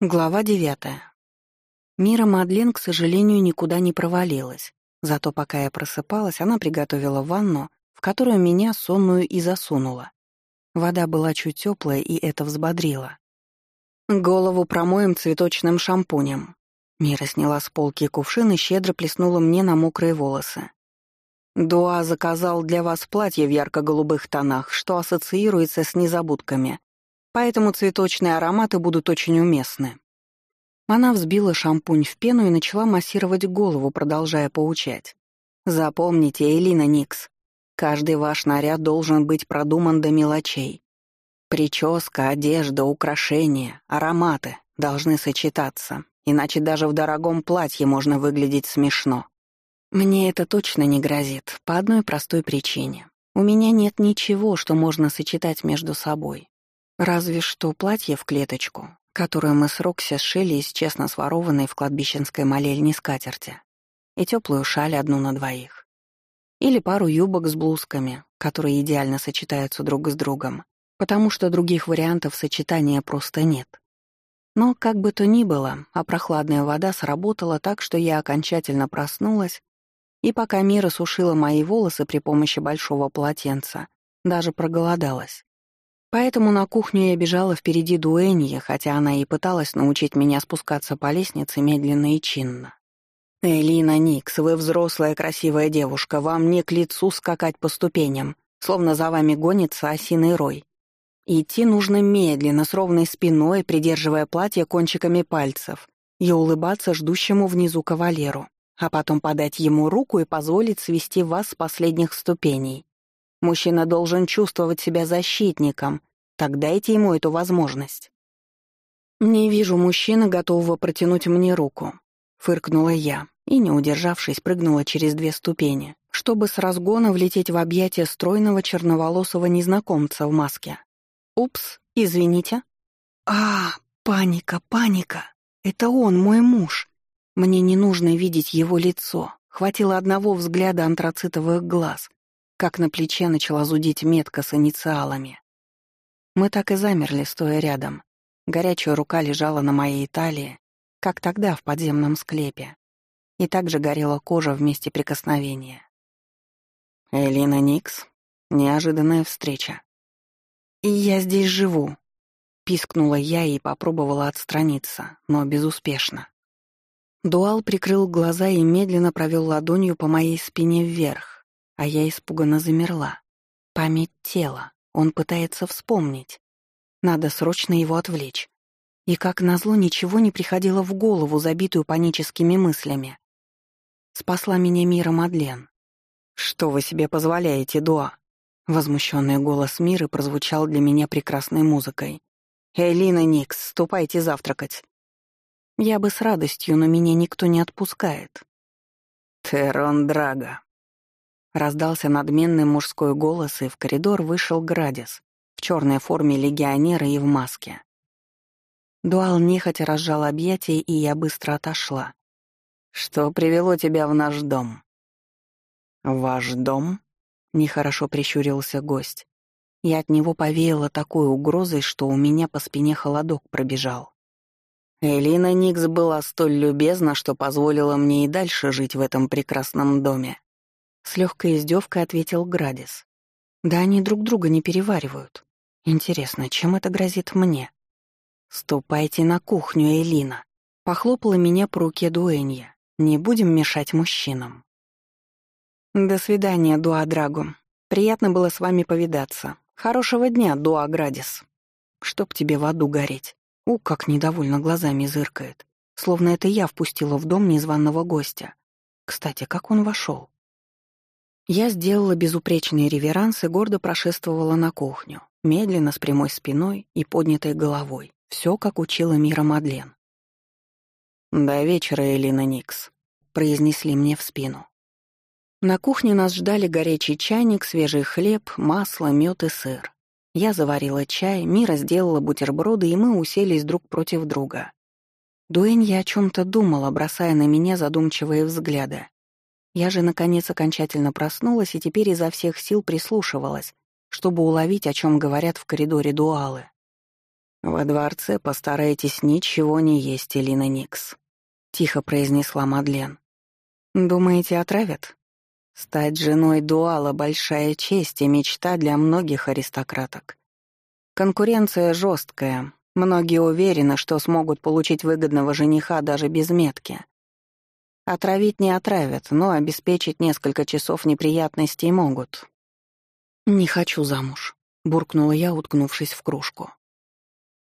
Глава девятая. Мира Мадлен, к сожалению, никуда не провалилась. Зато пока я просыпалась, она приготовила ванну, в которую меня сонную и засунула. Вода была чуть теплая, и это взбодрило. Голову промоем цветочным шампунем. Мира сняла с полки кувшин и щедро плеснула мне на мокрые волосы. Дуа заказал для вас платье в ярко-голубых тонах, что ассоциируется с незабудками, поэтому цветочные ароматы будут очень уместны. Она взбила шампунь в пену и начала массировать голову, продолжая поучать. Запомните, Элина Никс, каждый ваш наряд должен быть продуман до мелочей. Прическа, одежда, украшения, ароматы должны сочетаться, иначе даже в дорогом платье можно выглядеть смешно. Мне это точно не грозит, по одной простой причине. У меня нет ничего, что можно сочетать между собой. Разве что платье в клеточку, которое мы с Рокси сшили из честно сворованной в кладбищенской молельне скатерти, и теплую шаль одну на двоих. Или пару юбок с блузками, которые идеально сочетаются друг с другом, потому что других вариантов сочетания просто нет. Но, как бы то ни было, а прохладная вода сработала так, что я окончательно проснулась и пока Мира сушила мои волосы при помощи большого полотенца, даже проголодалась. Поэтому на кухню я бежала впереди Дуэньи, хотя она и пыталась научить меня спускаться по лестнице медленно и чинно. «Элина Никс, вы взрослая красивая девушка, вам не к лицу скакать по ступеням, словно за вами гонится осиный рой. Идти нужно медленно, с ровной спиной, придерживая платье кончиками пальцев, и улыбаться ждущему внизу кавалеру а потом подать ему руку и позволить свести вас с последних ступеней. Мужчина должен чувствовать себя защитником, так дайте ему эту возможность. «Не вижу мужчины, готового протянуть мне руку», — фыркнула я и, не удержавшись, прыгнула через две ступени, чтобы с разгона влететь в объятия стройного черноволосого незнакомца в маске. «Упс, извините». «А, паника, паника! Это он, мой муж!» Мне не нужно видеть его лицо. Хватило одного взгляда антрацитовых глаз, как на плече начала зудить метка с инициалами. Мы так и замерли, стоя рядом. Горячая рука лежала на моей талии, как тогда в подземном склепе. И также горела кожа вместе прикосновения. «Элина Никс. Неожиданная встреча». «И я здесь живу», — пискнула я и попробовала отстраниться, но безуспешно. Дуал прикрыл глаза и медленно провел ладонью по моей спине вверх, а я испуганно замерла. Память тела. Он пытается вспомнить. Надо срочно его отвлечь. И как назло ничего не приходило в голову, забитую паническими мыслями. Спасла меня мира Мадлен. «Что вы себе позволяете, Дуа?» Возмущенный голос Миры прозвучал для меня прекрасной музыкой. «Элина Никс, ступайте завтракать. Я бы с радостью, но меня никто не отпускает. «Терон Драга», — раздался надменный мужской голос, и в коридор вышел Градис в черной форме легионера и в маске. Дуал нехотя разжал объятия, и я быстро отошла. «Что привело тебя в наш дом?» «Ваш дом?» — нехорошо прищурился гость. И от него повеяло такой угрозой, что у меня по спине холодок пробежал. Элина Никс была столь любезна, что позволила мне и дальше жить в этом прекрасном доме. С легкой издевкой ответил Градис. Да они друг друга не переваривают. Интересно, чем это грозит мне? «Ступайте на кухню, Элина», — похлопала меня по руке Дуэнья. «Не будем мешать мужчинам». «До свидания, Дуа Драгу. Приятно было с вами повидаться. Хорошего дня, Дуа Градис. Чтоб тебе в аду гореть». У, как недовольно глазами зыркает. Словно это я впустила в дом незваного гостя. Кстати, как он вошел? Я сделала безупречный реверанс и гордо прошествовала на кухню, медленно, с прямой спиной и поднятой головой. Все, как учила Мира Мадлен. «До вечера, Элина Никс», — произнесли мне в спину. На кухне нас ждали горячий чайник, свежий хлеб, масло, мед и сыр. Я заварила чай, Мира сделала бутерброды, и мы уселись друг против друга. Дуэнья о чем-то думала, бросая на меня задумчивые взгляды. Я же, наконец, окончательно проснулась и теперь изо всех сил прислушивалась, чтобы уловить, о чем говорят в коридоре дуалы. «Во дворце постарайтесь ничего не есть, Элина Никс», — тихо произнесла Мадлен. «Думаете, отравят?» «Стать женой Дуала — большая честь и мечта для многих аристократок. Конкуренция жесткая, многие уверены, что смогут получить выгодного жениха даже без метки. Отравить не отравят, но обеспечить несколько часов неприятностей могут». «Не хочу замуж», — буркнула я, уткнувшись в кружку.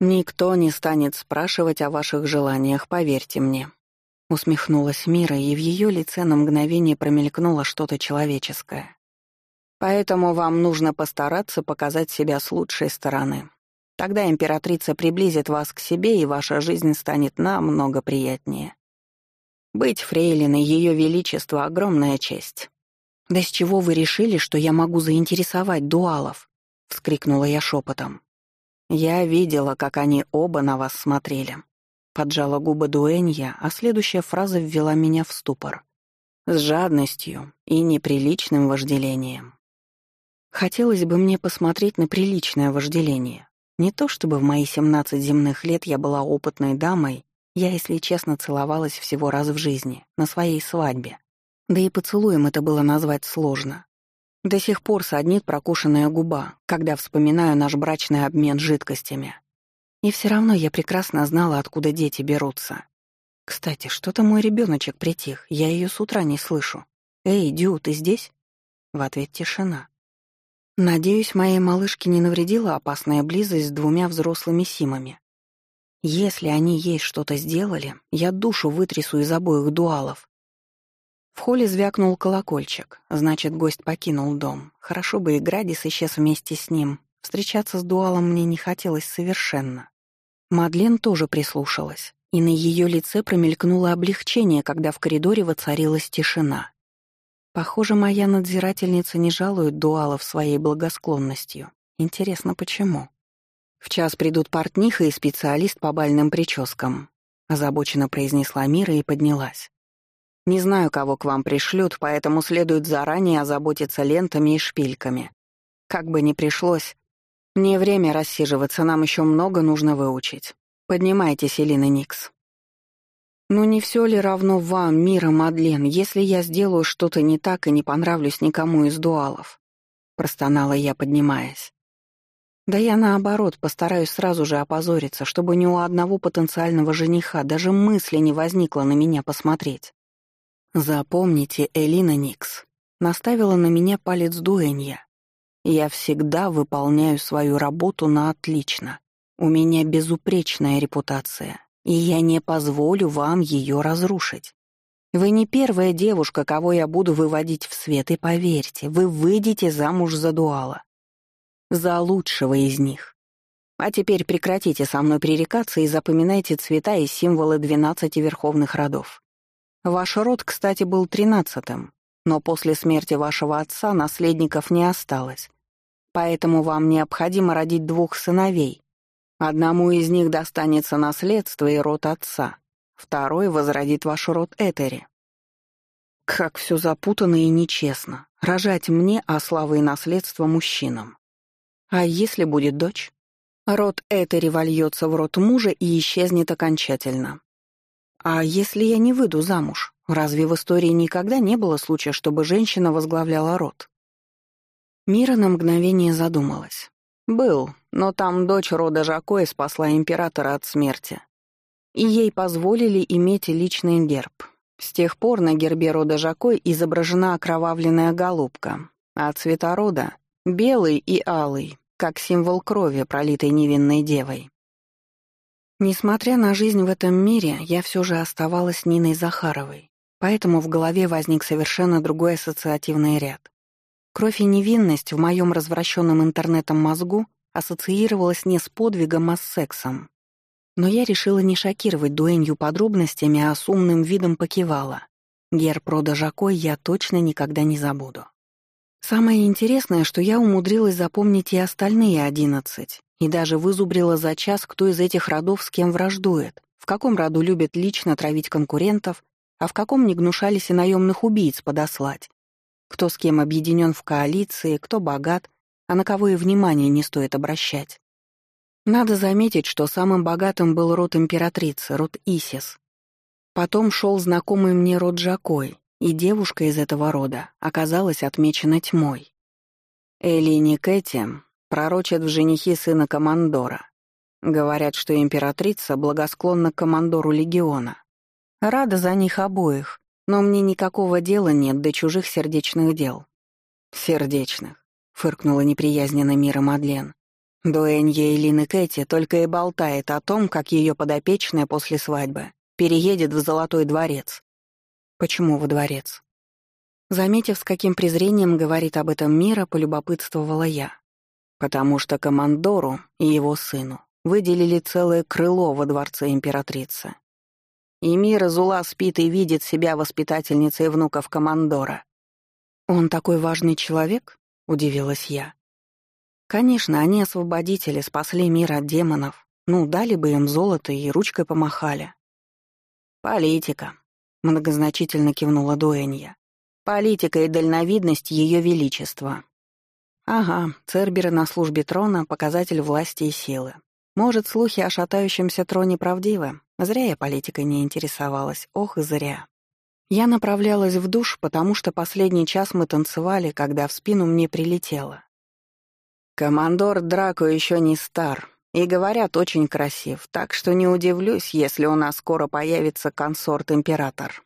«Никто не станет спрашивать о ваших желаниях, поверьте мне». Усмехнулась Мира, и в ее лице на мгновение промелькнуло что-то человеческое. «Поэтому вам нужно постараться показать себя с лучшей стороны. Тогда императрица приблизит вас к себе, и ваша жизнь станет намного приятнее. Быть фрейлиной Ее Величества — огромная честь». «Да с чего вы решили, что я могу заинтересовать дуалов?» — вскрикнула я шепотом. «Я видела, как они оба на вас смотрели». Поджала губы Дуэнья, а следующая фраза ввела меня в ступор. С жадностью и неприличным вожделением. Хотелось бы мне посмотреть на приличное вожделение. Не то чтобы в мои семнадцать земных лет я была опытной дамой, я, если честно, целовалась всего раз в жизни, на своей свадьбе. Да и поцелуем это было назвать сложно. До сих пор саднит прокушенная губа, когда вспоминаю наш брачный обмен жидкостями. И все равно я прекрасно знала, откуда дети берутся. Кстати, что-то мой ребеночек притих, я ее с утра не слышу. «Эй, Дю, ты здесь?» В ответ тишина. Надеюсь, моей малышке не навредила опасная близость с двумя взрослыми Симами. Если они ей что-то сделали, я душу вытрясу из обоих дуалов, в холле звякнул колокольчик, значит, гость покинул дом. Хорошо бы и Градис исчез вместе с ним. Встречаться с дуалом мне не хотелось совершенно. Мадлен тоже прислушалась, и на ее лице промелькнуло облегчение, когда в коридоре воцарилась тишина. Похоже, моя надзирательница не жалует дуалов своей благосклонностью. Интересно, почему? В час придут портниха и специалист по бальным прическам, озабоченно произнесла Мира и поднялась. Не знаю, кого к вам пришлют, поэтому следует заранее озаботиться лентами и шпильками. Как бы ни пришлось, не время рассиживаться, нам еще много нужно выучить. Поднимайтесь, Элина Никс. Ну не все ли равно вам, Мира Мадлен, если я сделаю что-то не так и не понравлюсь никому из дуалов? Простонала я, поднимаясь. Да я наоборот постараюсь сразу же опозориться, чтобы ни у одного потенциального жениха даже мысли не возникло на меня посмотреть. «Запомните, Элина Никс», — наставила на меня палец дуэнья. «Я всегда выполняю свою работу на отлично. У меня безупречная репутация, и я не позволю вам ее разрушить. Вы не первая девушка, кого я буду выводить в свет, и поверьте, вы выйдете замуж за дуала. За лучшего из них. А теперь прекратите со мной пререкаться и запоминайте цвета и символы двенадцати верховных родов. Ваш род, кстати, был тринадцатым, но после смерти вашего отца наследников не осталось. Поэтому вам необходимо родить двух сыновей. Одному из них достанется наследство и род отца, второй возродит ваш род Этери. Как все запутанно и нечестно. Рожать мне, а славы и наследство мужчинам. А если будет дочь? Род Этери вольется в род мужа и исчезнет окончательно. А если я не выйду замуж? Разве в истории никогда не было случая, чтобы женщина возглавляла род? Мира на мгновение задумалась. Был, но там дочь рода Жакоя спасла императора от смерти. И ей позволили иметь личный герб. С тех пор на гербе рода Жакой изображена окровавленная голубка, а цвета рода — белый и алый, как символ крови, пролитой невинной девой. Несмотря на жизнь в этом мире, я все же оставалась Ниной Захаровой, поэтому в голове возник совершенно другой ассоциативный ряд. Кровь и невинность в моем развращенном интернетом мозгу ассоциировалась не с подвигом, а с сексом. Но я решила не шокировать дуэнью подробностями, а с умным видом покивала. Герб рода Жакой я точно никогда не забуду. Самое интересное, что я умудрилась запомнить и остальные одиннадцать, и даже вызубрила за час, кто из этих родов с кем враждует, в каком роду любят лично травить конкурентов, а в каком не гнушались и наемных убийц подослать. Кто с кем объединен в коалиции, кто богат, а на кого и внимания не стоит обращать. Надо заметить, что самым богатым был род императрицы, род Исис. Потом шел знакомый мне род Жакой, и девушка из этого рода оказалась отмечена тьмой. Элини Кэти пророчат в женихи сына командора. Говорят, что императрица благосклонна к командору легиона. Рада за них обоих, но мне никакого дела нет до чужих сердечных дел. «Сердечных», — фыркнула неприязненно Мира Мадлен. Дуэнья Элины Кэти только и болтает о том, как ее подопечная после свадьбы переедет в Золотой дворец. Почему во дворец? Заметив, с каким презрением говорит об этом Мира, полюбопытствовала я. Потому что командору и его сыну выделили целое крыло во дворце императрицы. И Мира Зула спит и видит себя воспитательницей внуков командора. «Он такой важный человек?» — удивилась я. Конечно, они освободители, спасли мир от демонов. Ну, дали бы им золото и ручкой помахали. «Политика», — многозначительно кивнула Дуэнья. «Политика и дальновидность Ее Величества». «Ага, Церберы на службе трона — показатель власти и силы. Может, слухи о шатающемся троне правдивы? Зря я политикой не интересовалась, ох зря». Я направлялась в душ, потому что последний час мы танцевали, когда в спину мне прилетело. «Командор Драко еще не стар», и, говорят, очень красив, так что не удивлюсь, если у нас скоро появится консорт-император.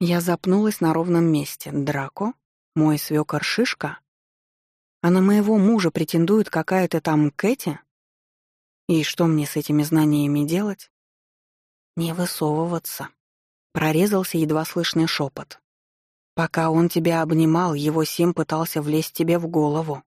Я запнулась на ровном месте. Драко? Мой свёкор Шишка? А на моего мужа претендует какая-то там Кэти? И что мне с этими знаниями делать? Не высовываться. Прорезался едва слышный шепот. Пока он тебя обнимал, его Сим пытался влезть тебе в голову.